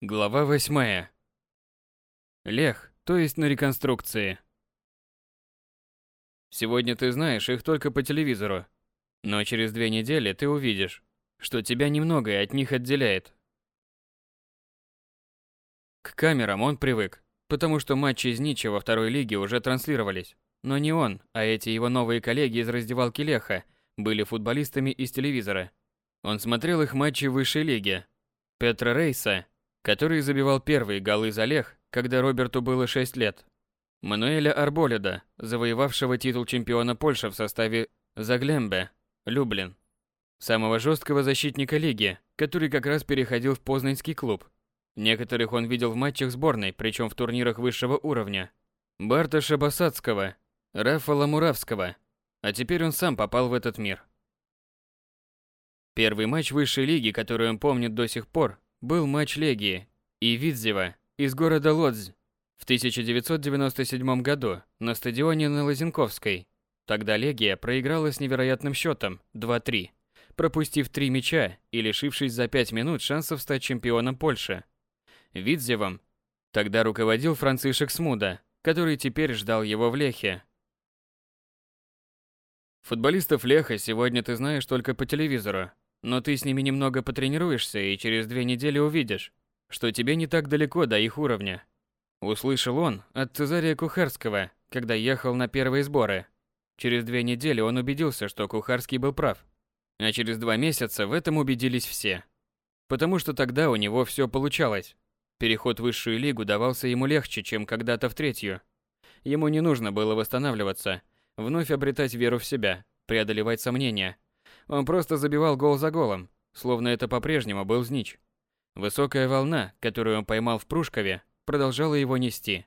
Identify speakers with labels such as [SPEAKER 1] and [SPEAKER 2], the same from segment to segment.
[SPEAKER 1] Глава восьмая. Лех, то есть на реконструкции. Сегодня ты знаешь их только по телевизору, но через две недели ты увидишь, что тебя немногое от них отделяет. К камерам он привык, потому что матчи из Ничи во второй лиге уже транслировались. Но не он, а эти его новые коллеги из раздевалки Леха были футболистами из телевизора. Он смотрел их матчи в высшей лиге. Петра Рейса, который забивал первые голы за Лех, когда Роберту было 6 лет. Мануэля Арболеда, завоевавшего титул чемпиона Польши в составе Заглембе, Люблин. Самого жесткого защитника лиги, который как раз переходил в Познанский клуб. Некоторых он видел в матчах сборной, причем в турнирах высшего уровня. Барташа Басацкого, Рафала Муравского. А теперь он сам попал в этот мир. Первый матч высшей лиги, который он помнит до сих пор, был матч Легии и Видзева из города Лодзь в 1997 году на стадионе на Лозенковской. Тогда Легия проиграла с невероятным счетом 2-3, пропустив три мяча и лишившись за пять минут шансов стать чемпионом Польши. Видзевом тогда руководил Францишек Смуда, который теперь ждал его в Лехе. Футболистов Леха сегодня ты знаешь только по телевизору, но ты с ними немного потренируешься и через две недели увидишь, что тебе не так далеко до их уровня. Услышал он от Цезария Кухарского, когда ехал на первые сборы. Через две недели он убедился, что Кухарский был прав. А через два месяца в этом убедились все. Потому что тогда у него все получалось. Переход в высшую лигу давался ему легче, чем когда-то в третью. Ему не нужно было восстанавливаться, вновь обретать веру в себя, преодолевать сомнения – он просто забивал гол за голом, словно это по-прежнему был Знич. Высокая волна, которую он поймал в Прушкове, продолжала его нести.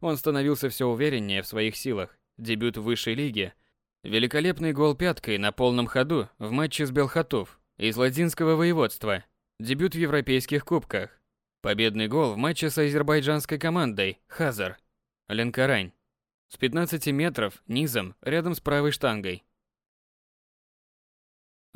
[SPEAKER 1] Он становился все увереннее в своих силах. Дебют в высшей лиге, великолепный гол пяткой на полном ходу в матче с Белхатов из Ладинского воеводства, дебют в европейских кубках, победный гол в матче с азербайджанской командой Хазар, Ленкарань, с 15 метров низом рядом с правой штангой.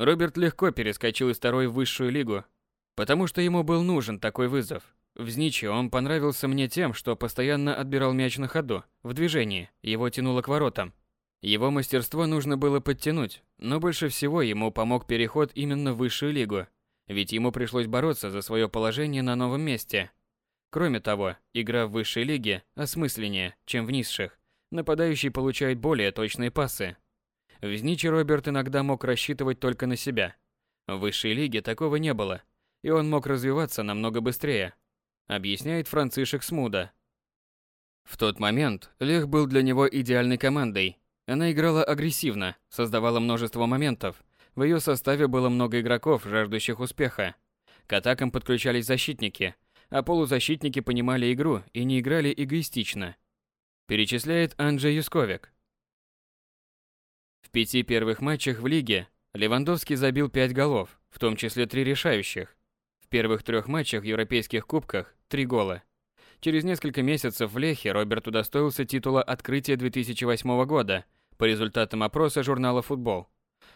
[SPEAKER 1] Роберт легко перескочил из второй в высшую лигу, потому что ему был нужен такой вызов. В Зниче он понравился мне тем, что постоянно отбирал мяч на ходу, в движении, его тянуло к воротам. Его мастерство нужно было подтянуть, но больше всего ему помог переход именно в высшую лигу, ведь ему пришлось бороться за свое положение на новом месте. Кроме того, игра в высшей лиге осмысленнее, чем в низших. Нападающий получает более точные пасы, в Зниче Роберт иногда мог рассчитывать только на себя. В высшей лиге такого не было, и он мог развиваться намного быстрее, объясняет Францишек Смуда. В тот момент Лех был для него идеальной командой. Она играла агрессивно, создавала множество моментов. В ее составе было много игроков, жаждущих успеха. К атакам подключались защитники, а полузащитники понимали игру и не играли эгоистично. Перечисляет Анджей Юсковик. В пяти первых матчах в лиге Левандовский забил пять голов, в том числе три решающих. В первых трех матчах в европейских кубках – три гола. Через несколько месяцев в Лехе Роберт удостоился титула открытия 2008 года по результатам опроса журнала «Футбол».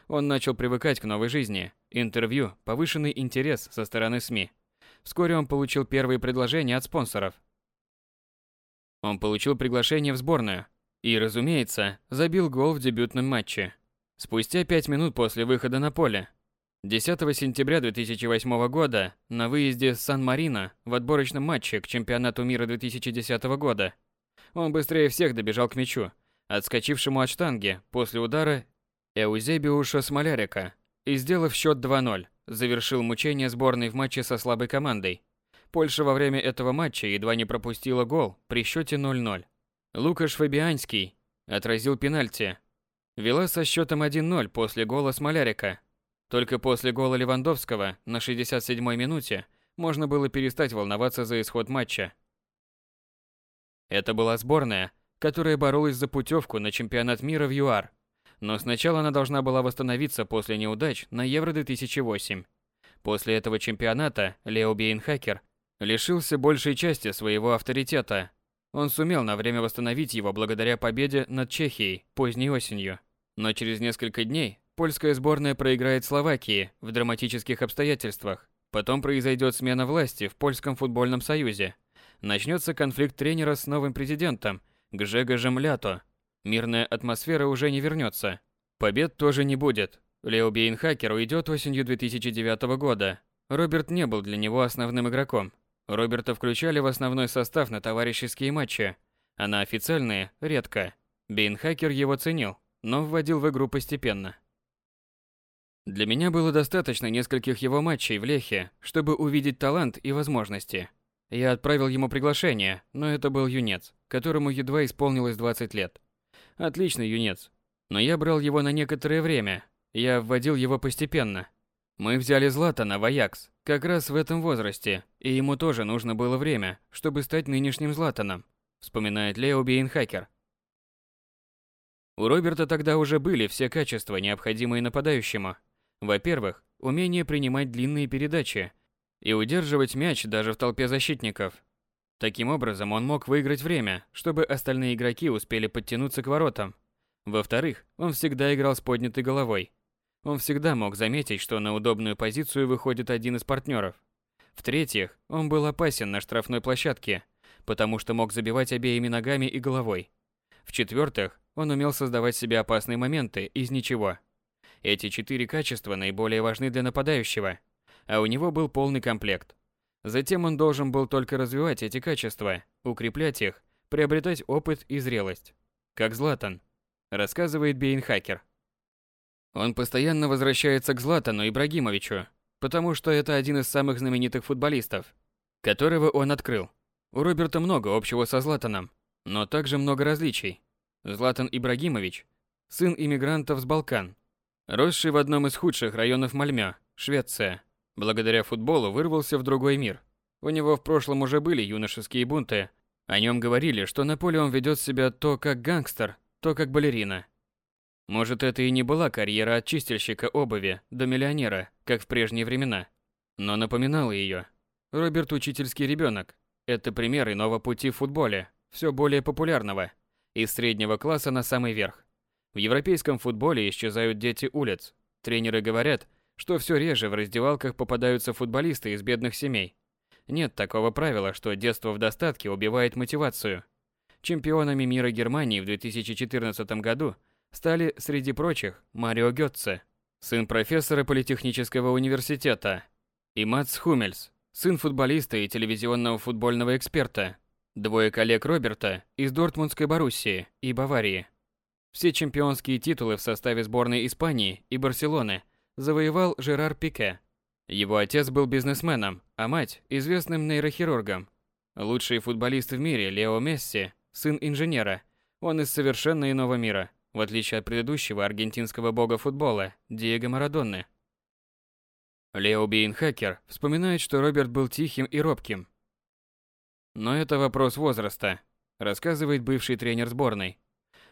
[SPEAKER 1] Он начал привыкать к новой жизни, интервью, повышенный интерес со стороны СМИ. Вскоре он получил первые предложения от спонсоров. Он получил приглашение в сборную, и, разумеется, забил гол в дебютном матче. Спустя пять минут после выхода на поле. 10 сентября 2008 года на выезде с Сан-Марино в отборочном матче к чемпионату мира 2010 года он быстрее всех добежал к мячу, отскочившему от штанги после удара Эузебиуша Смолярика и, сделав счет 2-0, завершил мучение сборной в матче со слабой командой. Польша во время этого матча едва не пропустила гол при счете 0-0. Лукаш Фабианский отразил пенальти. Вела со счетом 1-0 после гола Смолярика. Только после гола Левандовского на 67-й минуте можно было перестать волноваться за исход матча. Это была сборная, которая боролась за путевку на чемпионат мира в ЮАР. Но сначала она должна была восстановиться после неудач на Евро-2008. После этого чемпионата Лео Бейнхакер лишился большей части своего авторитета он сумел на время восстановить его благодаря победе над Чехией поздней осенью. Но через несколько дней польская сборная проиграет Словакии в драматических обстоятельствах Потом произойдет смена власти в Польском футбольном союзе. Начнется конфликт тренера с новым президентом Гжегожем Лято. Мирная атмосфера уже не вернется. Побед тоже не будет. Лео Бейнхакер уйдет осенью 2009 года. Роберт не был для него основным игроком. Роберта включали в основной состав на товарищеские матчи, а на официальные – редко. Бейнхакер его ценил, но вводил в игру постепенно. Для меня было достаточно нескольких его матчей в Лехе, чтобы увидеть талант и возможности. Я отправил ему приглашение, но это был юнец, которому едва исполнилось 20 лет. Отличный юнец. Но я брал его на некоторое время. Я вводил его постепенно. Мы взяли Златана в Аякс, как раз в этом возрасте, и ему тоже нужно было время, чтобы стать нынешним Златаном, вспоминает Лео Бейнхакер. У Роберта тогда уже были все качества, необходимые нападающему. Во-первых, умение принимать длинные передачи и удерживать мяч даже в толпе защитников. Таким образом, он мог выиграть время, чтобы остальные игроки успели подтянуться к воротам. Во-вторых, он всегда играл с поднятой головой. Он всегда мог заметить, что на удобную позицию выходит один из партнеров. В-третьих, он был опасен на штрафной площадке, потому что мог забивать обеими ногами и головой. В-четвертых, он умел создавать себе опасные моменты из ничего. Эти четыре качества наиболее важны для нападающего, а у него был полный комплект. Затем он должен был только развивать эти качества, укреплять их, приобретать опыт и зрелость. Как Златан, рассказывает Бейнхакер. Он постоянно возвращается к Златану Ибрагимовичу, потому что это один из самых знаменитых футболистов, которого он открыл. У Роберта много общего со Златаном, но также много различий. Златан Ибрагимович – сын иммигрантов с Балкан, росший в одном из худших районов Мальмё, Швеция. Благодаря футболу вырвался в другой мир. У него в прошлом уже были юношеские бунты. О нем говорили, что на поле он ведет себя то как гангстер, то как балерина. Может, это и не была карьера от чистильщика обуви до миллионера, как в прежние времена, но напоминала ее. Роберт – учительский ребенок. Это пример иного пути в футболе, все более популярного, из среднего класса на самый верх. В европейском футболе исчезают дети улиц. Тренеры говорят, что все реже в раздевалках попадаются футболисты из бедных семей. Нет такого правила, что детство в достатке убивает мотивацию. Чемпионами мира Германии в 2014 году стали, среди прочих, Марио Гетце, сын профессора Политехнического университета, и Мац Хумельс, сын футболиста и телевизионного футбольного эксперта, двое коллег Роберта из Дортмундской Боруссии и Баварии. Все чемпионские титулы в составе сборной Испании и Барселоны завоевал Жерар Пике. Его отец был бизнесменом, а мать – известным нейрохирургом. Лучший футболист в мире Лео Месси, сын инженера, он из совершенно иного мира – в отличие от предыдущего аргентинского бога футбола Диего Марадонны. Лео Бейнхакер вспоминает, что Роберт был тихим и робким. Но это вопрос возраста, рассказывает бывший тренер сборной.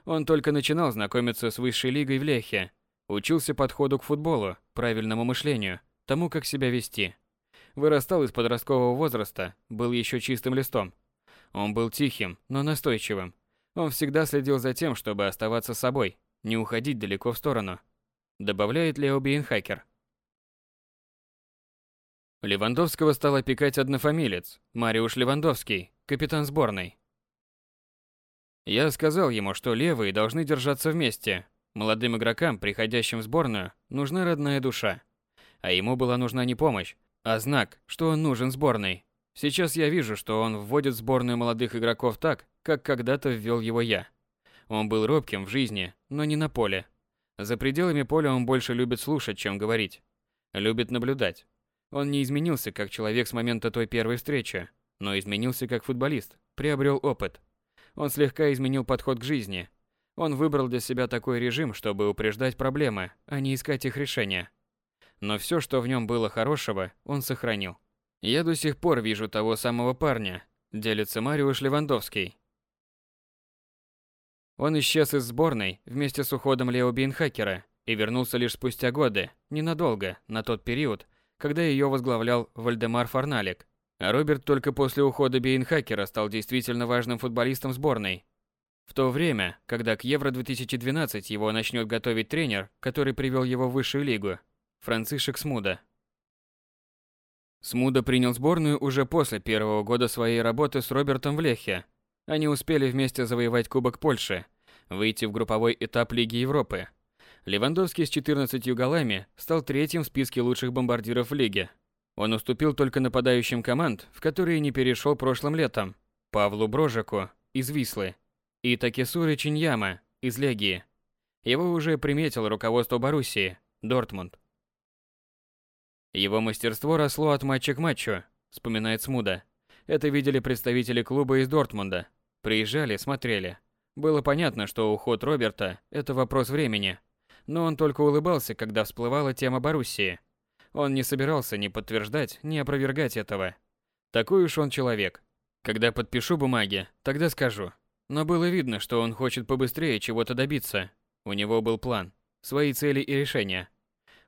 [SPEAKER 1] Он только начинал знакомиться с высшей лигой в Лехе, учился подходу к футболу, правильному мышлению, тому, как себя вести. Вырастал из подросткового возраста, был еще чистым листом. Он был тихим, но настойчивым, он всегда следил за тем, чтобы оставаться собой, не уходить далеко в сторону. Добавляет Лео Бейнхакер. Левандовского стал опекать однофамилец, Мариуш Левандовский, капитан сборной. Я сказал ему, что левые должны держаться вместе. Молодым игрокам, приходящим в сборную, нужна родная душа. А ему была нужна не помощь, а знак, что он нужен сборной. Сейчас я вижу, что он вводит сборную молодых игроков так, как когда-то ввел его я. Он был робким в жизни, но не на поле. За пределами поля он больше любит слушать, чем говорить. Любит наблюдать. Он не изменился как человек с момента той первой встречи, но изменился как футболист, приобрел опыт. Он слегка изменил подход к жизни. Он выбрал для себя такой режим, чтобы упреждать проблемы, а не искать их решения. Но все, что в нем было хорошего, он сохранил. Я до сих пор вижу того самого парня, делится Мариуш Левандовский. Он исчез из сборной вместе с уходом Лео Бейнхакера и вернулся лишь спустя годы, ненадолго, на тот период, когда ее возглавлял Вальдемар Фарналик. А Роберт только после ухода Бейнхакера стал действительно важным футболистом сборной. В то время, когда к Евро-2012 его начнет готовить тренер, который привел его в высшую лигу, Францишек Смуда. Смуда принял сборную уже после первого года своей работы с Робертом в Лехе. Они успели вместе завоевать Кубок Польши, выйти в групповой этап Лиги Европы. Левандовский с 14 голами стал третьим в списке лучших бомбардиров в лиге. Он уступил только нападающим команд, в которые не перешел прошлым летом, Павлу Брожаку из Вислы и Такесуры Чиньяма из Легии. Его уже приметил руководство Боруссии, Дортмунд. Его мастерство росло от матча к матчу, вспоминает Смуда. Это видели представители клуба из Дортмунда. Приезжали, смотрели. Было понятно, что уход Роберта – это вопрос времени. Но он только улыбался, когда всплывала тема Боруссии. Он не собирался ни подтверждать, ни опровергать этого. Такой уж он человек. Когда подпишу бумаги, тогда скажу. Но было видно, что он хочет побыстрее чего-то добиться. У него был план, свои цели и решения.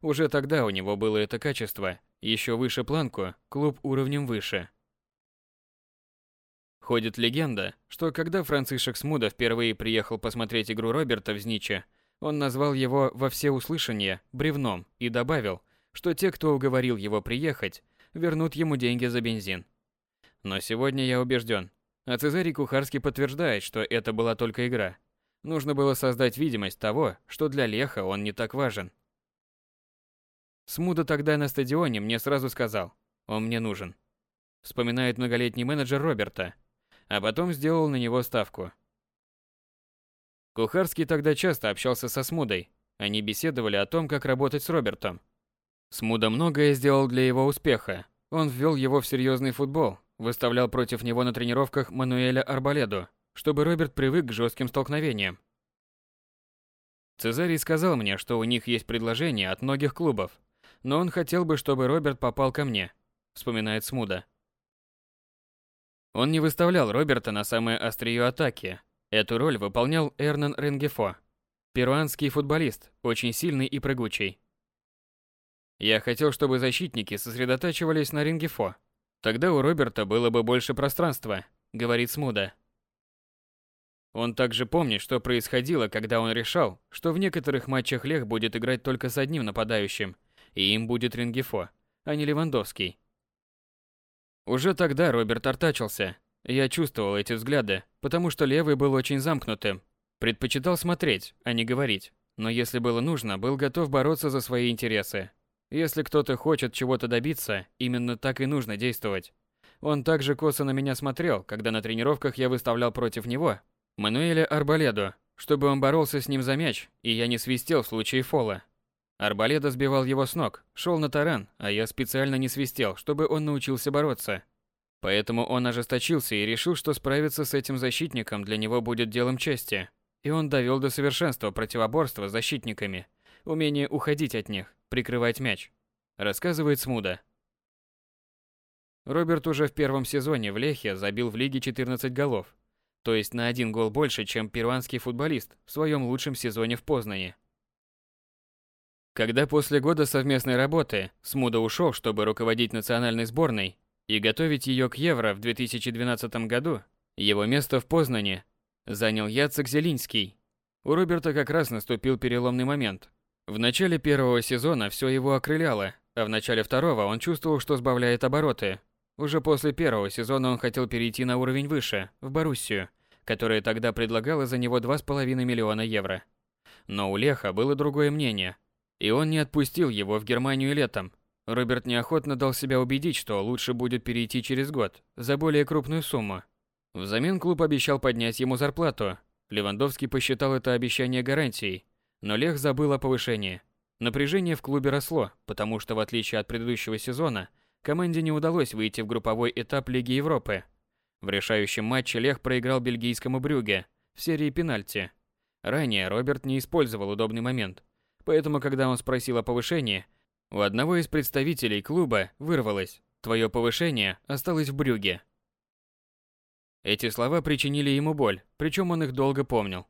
[SPEAKER 1] Уже тогда у него было это качество, еще выше планку, клуб уровнем выше. Ходит легенда, что когда Францишек Смуда впервые приехал посмотреть игру Роберта в Зниче, он назвал его во всеуслышание бревном и добавил, что те, кто уговорил его приехать, вернут ему деньги за бензин. Но сегодня я убежден, а Цезарий Кухарский подтверждает, что это была только игра. Нужно было создать видимость того, что для Леха он не так важен. Смуда тогда на стадионе мне сразу сказал, он мне нужен. Вспоминает многолетний менеджер Роберта, а потом сделал на него ставку. Кухарский тогда часто общался со Смудой. Они беседовали о том, как работать с Робертом. Смуда многое сделал для его успеха. Он ввел его в серьезный футбол, выставлял против него на тренировках Мануэля Арбаледу, чтобы Роберт привык к жестким столкновениям. Цезарий сказал мне, что у них есть предложение от многих клубов, но он хотел бы, чтобы Роберт попал ко мне, вспоминает Смуда. Он не выставлял Роберта на самое острие атаки. Эту роль выполнял Эрнан Ренгефо, перуанский футболист, очень сильный и прыгучий. Я хотел, чтобы защитники сосредотачивались на Ренгефо. Тогда у Роберта было бы больше пространства, говорит Смуда. Он также помнит, что происходило, когда он решал, что в некоторых матчах Лех будет играть только с одним нападающим, и им будет Ренгефо, а не Левандовский. Уже тогда Роберт артачился. Я чувствовал эти взгляды, потому что левый был очень замкнутым. Предпочитал смотреть, а не говорить. Но если было нужно, был готов бороться за свои интересы. Если кто-то хочет чего-то добиться, именно так и нужно действовать. Он также косо на меня смотрел, когда на тренировках я выставлял против него Мануэля Арбаледо, чтобы он боролся с ним за мяч, и я не свистел в случае фола. Арбаледа сбивал его с ног, шел на таран, а я специально не свистел, чтобы он научился бороться. Поэтому он ожесточился и решил, что справиться с этим защитником для него будет делом чести. И он довел до совершенства противоборства с защитниками, умение уходить от них, прикрывать мяч. Рассказывает Смуда. Роберт уже в первом сезоне в Лехе забил в лиге 14 голов, то есть на один гол больше, чем перуанский футболист в своем лучшем сезоне в Познане. Когда после года совместной работы Смуда ушел, чтобы руководить национальной сборной и готовить ее к Евро в 2012 году, его место в Познане занял Яцек Зелинский. У Роберта как раз наступил переломный момент. В начале первого сезона все его окрыляло, а в начале второго он чувствовал, что сбавляет обороты. Уже после первого сезона он хотел перейти на уровень выше, в Боруссию, которая тогда предлагала за него 2,5 миллиона евро. Но у Леха было другое мнение – и он не отпустил его в Германию летом. Роберт неохотно дал себя убедить, что лучше будет перейти через год, за более крупную сумму. Взамен клуб обещал поднять ему зарплату. Левандовский посчитал это обещание гарантией, но Лех забыл о повышении. Напряжение в клубе росло, потому что в отличие от предыдущего сезона, команде не удалось выйти в групповой этап Лиги Европы. В решающем матче Лех проиграл бельгийскому Брюге в серии пенальти. Ранее Роберт не использовал удобный момент – Поэтому, когда он спросил о повышении, у одного из представителей клуба вырвалось «Твое повышение осталось в брюге». Эти слова причинили ему боль, причем он их долго помнил.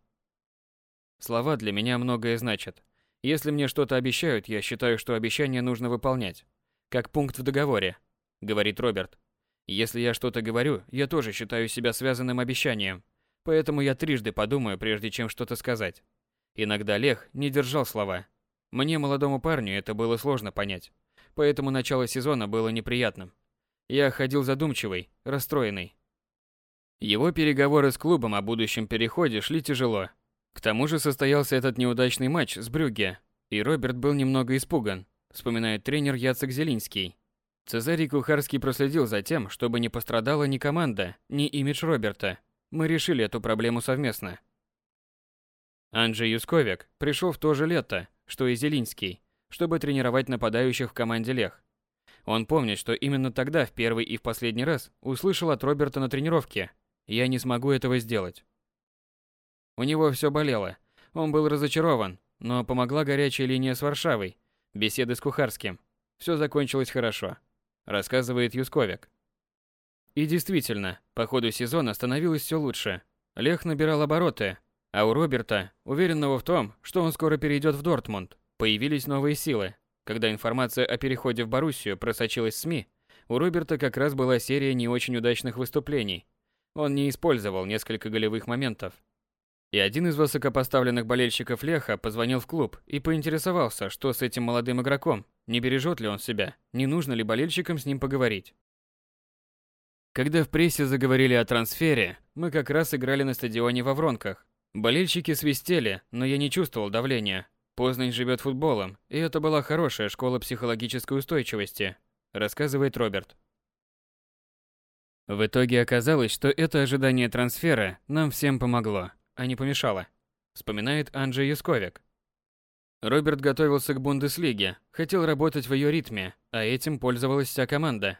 [SPEAKER 1] Слова для меня многое значат. Если мне что-то обещают, я считаю, что обещание нужно выполнять. Как пункт в договоре, говорит Роберт. Если я что-то говорю, я тоже считаю себя связанным обещанием. Поэтому я трижды подумаю, прежде чем что-то сказать. Иногда Лех не держал слова. Мне, молодому парню, это было сложно понять. поэтому начало сезона было неприятным. Я ходил задумчивый, расстроенный. Его переговоры с клубом о будущем переходе шли тяжело. К тому же состоялся этот неудачный матч с Брюгге, и Роберт был немного испуган, вспоминает тренер Яцек Зелинский. Цезарий Кухарский проследил за тем, чтобы не пострадала ни команда, ни имидж Роберта. Мы решили эту проблему совместно. Анджей Юсковик пришел в то же лето, что и Зелинский, чтобы тренировать нападающих в команде Лех. Он помнит, что именно тогда в первый и в последний раз услышал от Роберта на тренировке «Я не смогу этого сделать». У него все болело. Он был разочарован, но помогла горячая линия с Варшавой, беседы с Кухарским. Все закончилось хорошо, рассказывает Юсковик. И действительно, по ходу сезона становилось все лучше. Лех набирал обороты, а у Роберта, уверенного в том, что он скоро перейдет в Дортмунд, появились новые силы. Когда информация о переходе в Боруссию просочилась в СМИ, у Роберта как раз была серия не очень удачных выступлений. Он не использовал несколько голевых моментов. И один из высокопоставленных болельщиков Леха позвонил в клуб и поинтересовался, что с этим молодым игроком, не бережет ли он себя, не нужно ли болельщикам с ним поговорить. Когда в прессе заговорили о трансфере, мы как раз играли на стадионе во Вронках, Болельщики свистели, но я не чувствовал давления. Познань живет футболом, и это была хорошая школа психологической устойчивости, рассказывает Роберт. В итоге оказалось, что это ожидание трансфера нам всем помогло, а не помешало, вспоминает Анджей Юсковик. Роберт готовился к Бундеслиге, хотел работать в ее ритме, а этим пользовалась вся команда.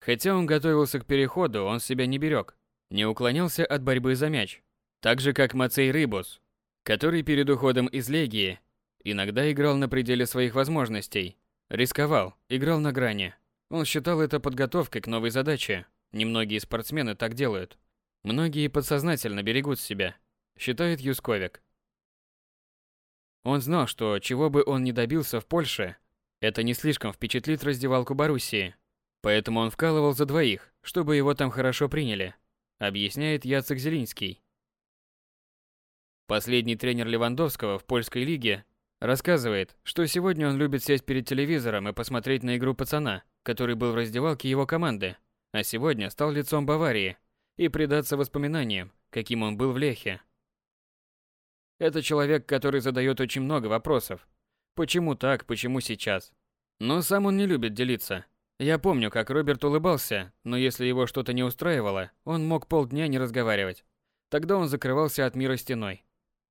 [SPEAKER 1] Хотя он готовился к переходу, он себя не берег, не уклонялся от борьбы за мяч, так же, как Мацей Рыбус, который перед уходом из Легии иногда играл на пределе своих возможностей, рисковал, играл на грани. Он считал это подготовкой к новой задаче. Немногие спортсмены так делают. Многие подсознательно берегут себя, считает Юсковик. Он знал, что чего бы он ни добился в Польше, это не слишком впечатлит раздевалку Боруссии. Поэтому он вкалывал за двоих, чтобы его там хорошо приняли, объясняет Яцек Зелинский. Последний тренер Левандовского в польской лиге рассказывает, что сегодня он любит сесть перед телевизором и посмотреть на игру пацана, который был в раздевалке его команды, а сегодня стал лицом Баварии, и предаться воспоминаниям, каким он был в Лехе. Это человек, который задает очень много вопросов. Почему так, почему сейчас? Но сам он не любит делиться. Я помню, как Роберт улыбался, но если его что-то не устраивало, он мог полдня не разговаривать. Тогда он закрывался от мира стеной.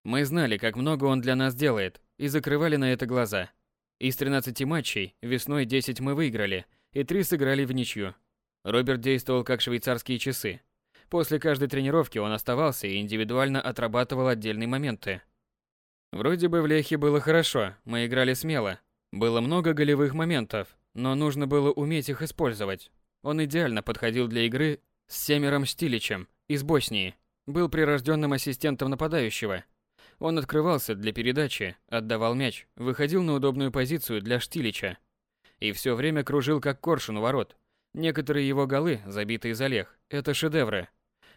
[SPEAKER 1] Мы знали, как много он для нас делает, и закрывали на это глаза. Из 13 матчей весной 10 мы выиграли, и 3 сыграли в ничью. Роберт действовал как швейцарские часы. После каждой тренировки он оставался и индивидуально отрабатывал отдельные моменты. Вроде бы в Лехе было хорошо, мы играли смело. Было много голевых моментов, но нужно было уметь их использовать. Он идеально подходил для игры с Семером Штиличем из Боснии. Был прирожденным ассистентом нападающего – он открывался для передачи, отдавал мяч, выходил на удобную позицию для Штилича. И все время кружил как коршун у ворот. Некоторые его голы, забитые за лех, это шедевры.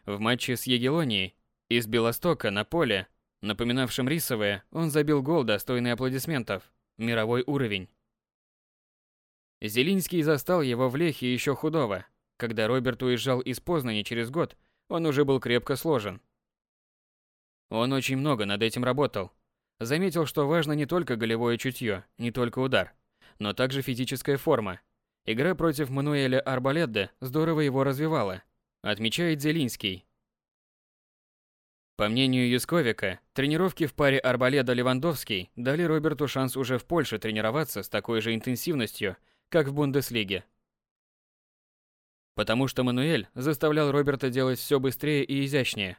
[SPEAKER 1] В матче с Егелонией из Белостока на поле, напоминавшем рисовое, он забил гол, достойный аплодисментов. Мировой уровень. Зелинский застал его в Лехе еще худого. Когда Роберт уезжал из Познани через год, он уже был крепко сложен. Он очень много над этим работал. Заметил, что важно не только голевое чутье, не только удар, но также физическая форма. Игра против Мануэля Арбаледде здорово его развивала, отмечает Зелинский. По мнению Юсковика, тренировки в паре Арбаледа-Левандовский дали Роберту шанс уже в Польше тренироваться с такой же интенсивностью, как в Бундеслиге. Потому что Мануэль заставлял Роберта делать все быстрее и изящнее.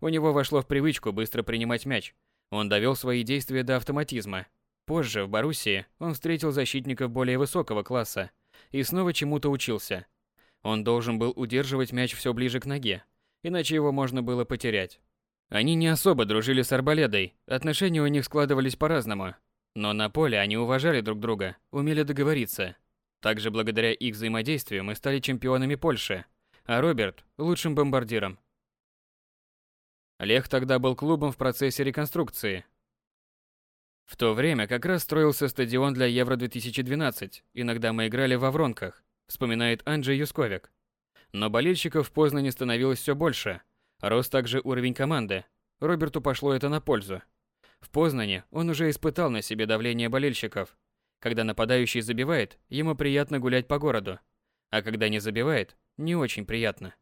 [SPEAKER 1] У него вошло в привычку быстро принимать мяч. Он довел свои действия до автоматизма. Позже, в Боруссии, он встретил защитников более высокого класса и снова чему-то учился. Он должен был удерживать мяч все ближе к ноге, иначе его можно было потерять. Они не особо дружили с Арбаледой, отношения у них складывались по-разному. Но на поле они уважали друг друга, умели договориться. Также благодаря их взаимодействию мы стали чемпионами Польши, а Роберт – лучшим бомбардиром. Лех тогда был клубом в процессе реконструкции. В то время как раз строился стадион для Евро-2012, иногда мы играли в Авронках, вспоминает Анджей Юсковик. Но болельщиков в Познане становилось все больше. Рос также уровень команды. Роберту пошло это на пользу. В Познане он уже испытал на себе давление болельщиков. Когда нападающий забивает, ему приятно гулять по городу. А когда не забивает, не очень приятно.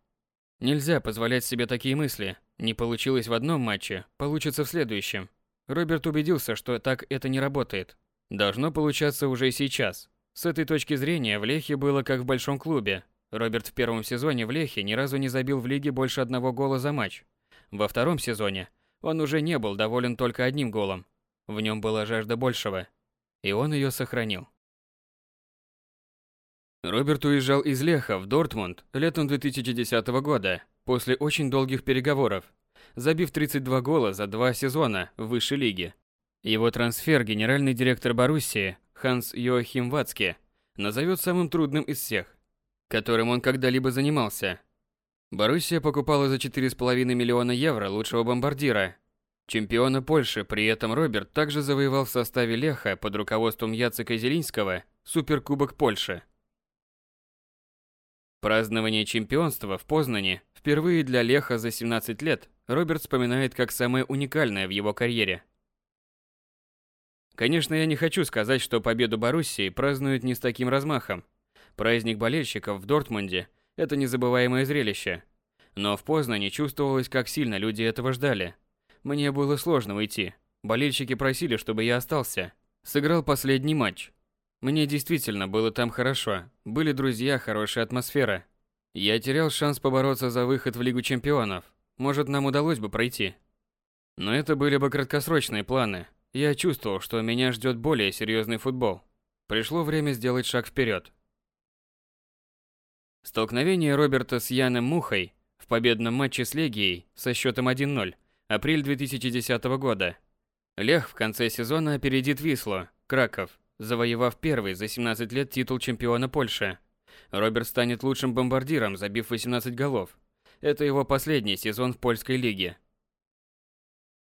[SPEAKER 1] Нельзя позволять себе такие мысли. Не получилось в одном матче, получится в следующем. Роберт убедился, что так это не работает. Должно получаться уже сейчас. С этой точки зрения в Лехе было как в большом клубе. Роберт в первом сезоне в Лехе ни разу не забил в лиге больше одного гола за матч. Во втором сезоне он уже не был доволен только одним голом. В нем была жажда большего. И он ее сохранил. Роберт уезжал из Леха в Дортмунд летом 2010 года, после очень долгих переговоров, забив 32 гола за два сезона в высшей лиге. Его трансфер генеральный директор Боруссии Ханс Йоахим Вацке назовет самым трудным из всех, которым он когда-либо занимался. Боруссия покупала за 4,5 миллиона евро лучшего бомбардира, чемпиона Польши, при этом Роберт также завоевал в составе Леха под руководством Яцека Зелинского Суперкубок Польши. Празднование чемпионства в Познане впервые для Леха за 17 лет Роберт вспоминает как самое уникальное в его карьере. Конечно, я не хочу сказать, что победу Боруссии празднуют не с таким размахом. Праздник болельщиков в Дортмунде – это незабываемое зрелище. Но в Познане чувствовалось, как сильно люди этого ждали. Мне было сложно уйти. Болельщики просили, чтобы я остался. Сыграл последний матч. Мне действительно было там хорошо. Были друзья, хорошая атмосфера. Я терял шанс побороться за выход в Лигу чемпионов. Может, нам удалось бы пройти. Но это были бы краткосрочные планы. Я чувствовал, что меня ждет более серьезный футбол. Пришло время сделать шаг вперед. Столкновение Роберта с Яном Мухой в победном матче с Легией со счетом 1-0, апрель 2010 года. Лех в конце сезона опередит Вислу, Краков, завоевав первый за 17 лет титул чемпиона Польши. Роберт станет лучшим бомбардиром, забив 18 голов. Это его последний сезон в польской лиге.